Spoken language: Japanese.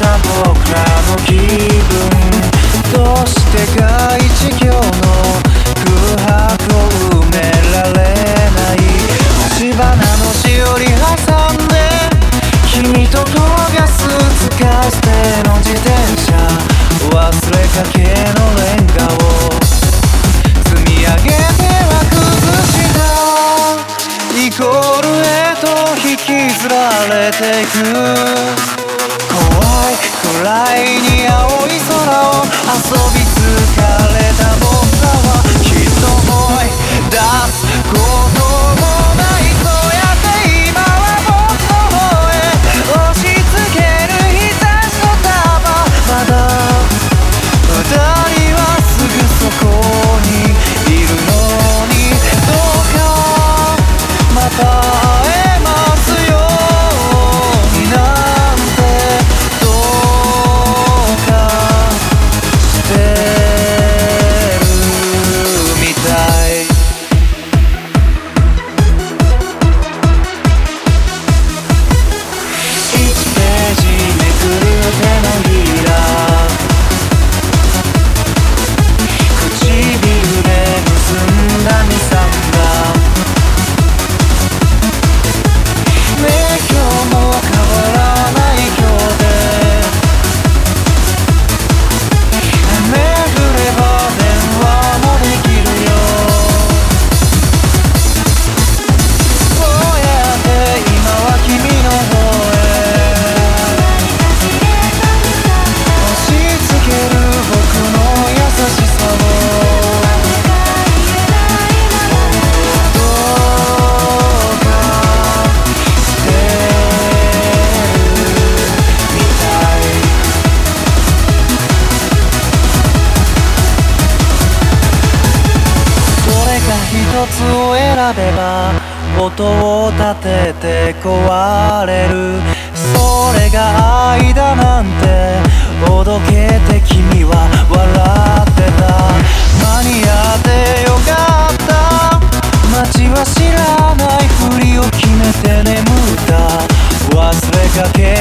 さ僕らの気分どうしてか一行の空白を埋められない落ち花のしおり挟んで君と焦がす使いしての自転車忘れかけのレンガを積み上げては崩したイコールへと引きずられていく来你要。つを選べば音を立てて壊れる。それが愛だなんておどけて君は笑ってた。間に合ってよかった。街は知らないふりを決めて眠った。忘れかけ